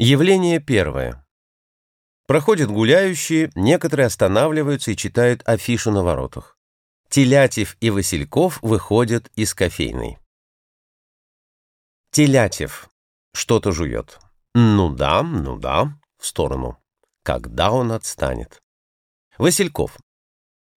Явление первое. Проходят гуляющие, некоторые останавливаются и читают афишу на воротах. Телятев и Васильков выходят из кофейной. Телятев что-то жует. Ну да, ну да, в сторону. Когда он отстанет? Васильков.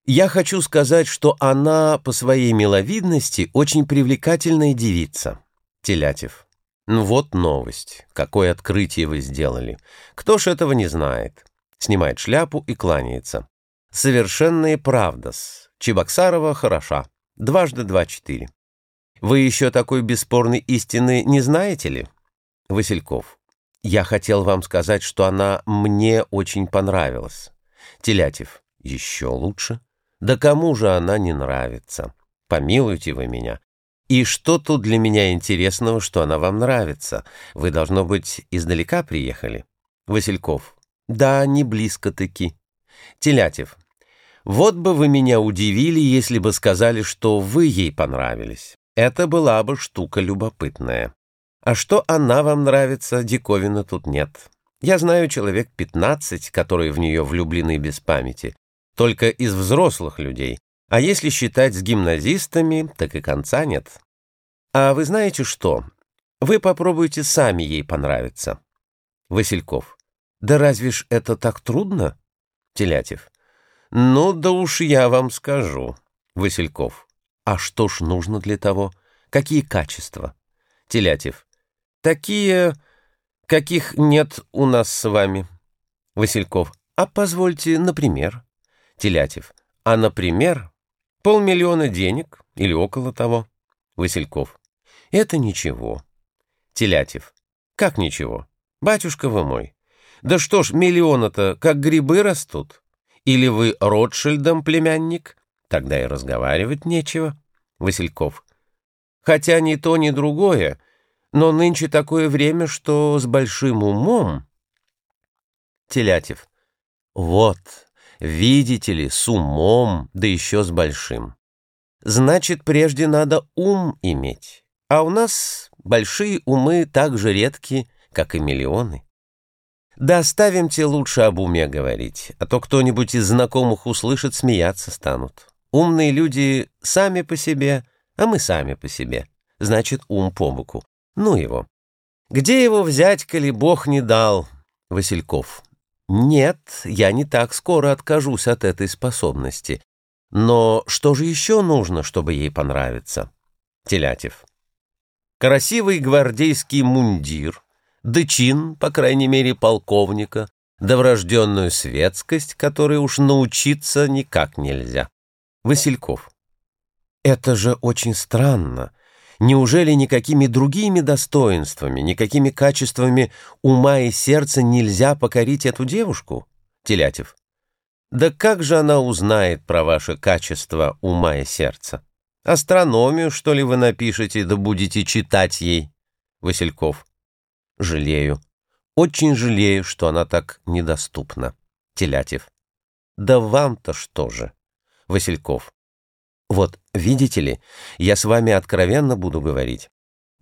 Я хочу сказать, что она по своей миловидности очень привлекательная девица. Телятев. Ну вот новость. Какое открытие вы сделали. Кто ж этого не знает? Снимает шляпу и кланяется. Совершенная правда-с. Чебоксарова хороша. Дважды два четыре. Вы еще такой бесспорной истины не знаете ли? Васильков. Я хотел вам сказать, что она мне очень понравилась. Телятев. Еще лучше. Да кому же она не нравится? Помилуйте вы меня. И что тут для меня интересного, что она вам нравится? Вы, должно быть, издалека приехали? Васильков. Да, не близко-таки. Телятев. Вот бы вы меня удивили, если бы сказали, что вы ей понравились. Это была бы штука любопытная. А что она вам нравится, диковина тут нет. Я знаю человек пятнадцать, которые в нее влюблены без памяти. Только из взрослых людей, а если считать с гимназистами, так и конца нет. А вы знаете что? Вы попробуйте сами ей понравиться. Васильков. Да разве ж это так трудно? Телятев. Ну да уж я вам скажу. Васильков. А что ж нужно для того? Какие качества? Телятев. Такие, каких нет у нас с вами. Васильков. А позвольте, например. Телятев. А, например, Полмиллиона денег или около того. Васильков. Это ничего. Телятев. Как ничего? Батюшка вы мой. Да что ж, миллиона-то как грибы растут. Или вы Ротшильдом племянник? Тогда и разговаривать нечего. Васильков. Хотя ни то, ни другое, но нынче такое время, что с большим умом... Телятев. Вот, Видите ли, с умом, да еще с большим. Значит, прежде надо ум иметь. А у нас большие умы так же редки, как и миллионы. Да оставимте лучше об уме говорить, а то кто-нибудь из знакомых услышит, смеяться станут. Умные люди сами по себе, а мы сами по себе. Значит, ум по боку. Ну его. Где его взять, коли Бог не дал? Васильков. Нет, я не так скоро откажусь от этой способности. Но что же еще нужно, чтобы ей понравиться? Телятев. Красивый гвардейский мундир, да чин, по крайней мере, полковника, да врожденную светскость, которой уж научиться никак нельзя. Васильков. Это же очень странно. Неужели никакими другими достоинствами, никакими качествами ума и сердца нельзя покорить эту девушку? Телятев. Да как же она узнает про ваше качество ума и сердца? Астрономию, что ли, вы напишете, да будете читать ей? Васильков. Жалею. Очень жалею, что она так недоступна. Телятев. Да вам-то что же? Васильков. Вот, видите ли, я с вами откровенно буду говорить.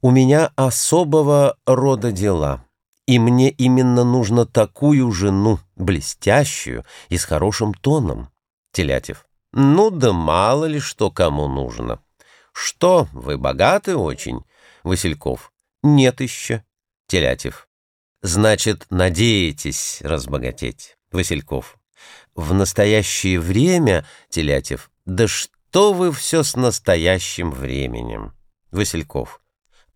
У меня особого рода дела, и мне именно нужно такую жену, блестящую и с хорошим тоном. Телятев. Ну да мало ли что кому нужно. Что, вы богаты очень? Васильков. Нет еще. Телятев. Значит, надеетесь разбогатеть. Васильков. В настоящее время, Телятев, да что то вы все с настоящим временем. Васильков.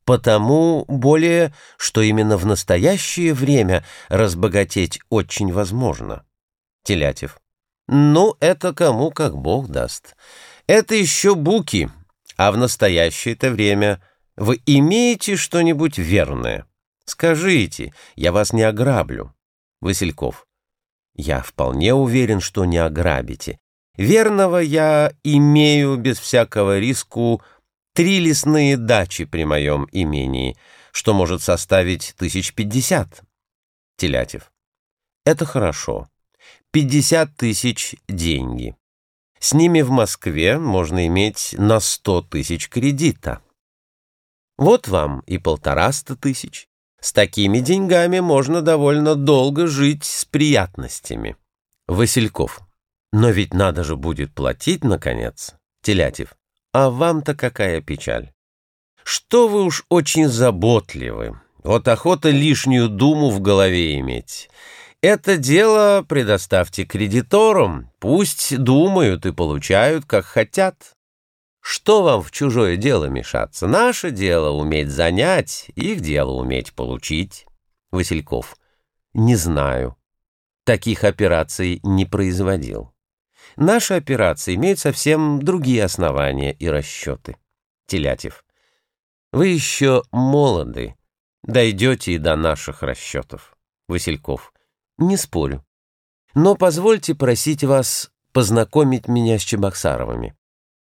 Потому более, что именно в настоящее время разбогатеть очень возможно. Телятев. Ну, это кому как Бог даст. Это еще буки, а в настоящее-то время вы имеете что-нибудь верное? Скажите, я вас не ограблю. Васильков. Я вполне уверен, что не ограбите. Верного я имею без всякого риску три лесные дачи при моем имении, что может составить тысяч пятьдесят. Телятев. Это хорошо. Пятьдесят тысяч — деньги. С ними в Москве можно иметь на сто тысяч кредита. Вот вам и полтораста тысяч. С такими деньгами можно довольно долго жить с приятностями. Васильков. Но ведь надо же будет платить, наконец. Телятев. А вам-то какая печаль? Что вы уж очень заботливы. Вот охота лишнюю думу в голове иметь. Это дело предоставьте кредиторам, пусть думают и получают, как хотят. Что вам в чужое дело мешаться? Наше дело уметь занять, их дело уметь получить. Васильков. Не знаю. Таких операций не производил. Наши операции имеют совсем другие основания и расчеты. Телятев. Вы еще молоды. Дойдете и до наших расчетов. Васильков. Не спорю. Но позвольте просить вас познакомить меня с Чебоксаровыми.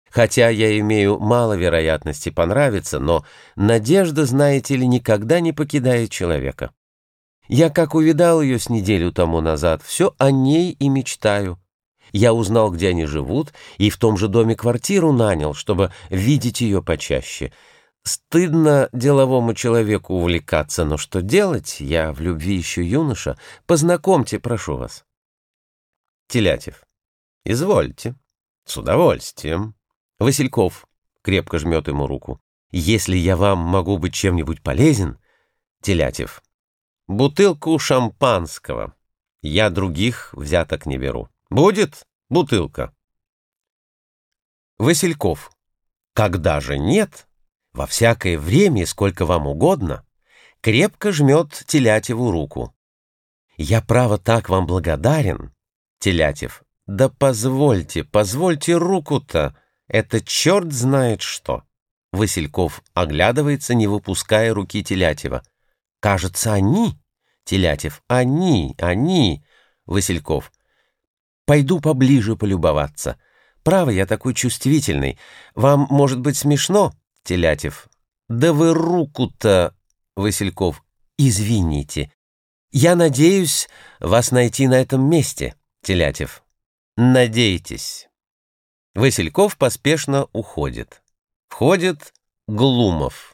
Хотя я имею мало вероятности понравиться, но надежда, знаете ли, никогда не покидает человека. Я, как увидал ее с неделю тому назад, все о ней и мечтаю. Я узнал, где они живут, и в том же доме квартиру нанял, чтобы видеть ее почаще. Стыдно деловому человеку увлекаться, но что делать? Я в любви еще юноша. Познакомьте, прошу вас. Телятев. Извольте. С удовольствием. Васильков крепко жмет ему руку. «Если я вам могу быть чем-нибудь полезен...» Телятев. «Бутылку шампанского. Я других взяток не беру. Будет бутылка?» Васильков. «Когда же нет? Во всякое время, сколько вам угодно». Крепко жмет Телятеву руку. «Я, право, так вам благодарен». Телятев. «Да позвольте, позвольте руку-то». Это черт знает что. Васильков оглядывается, не выпуская руки Телятева. Кажется, они. Телятев. Они, они. Васильков. Пойду поближе полюбоваться. Право, я такой чувствительный. Вам, может быть, смешно? Телятев. Да вы руку-то... Васильков. Извините. Я надеюсь вас найти на этом месте. Телятев. Надейтесь. Васильков поспешно уходит. Входит Глумов.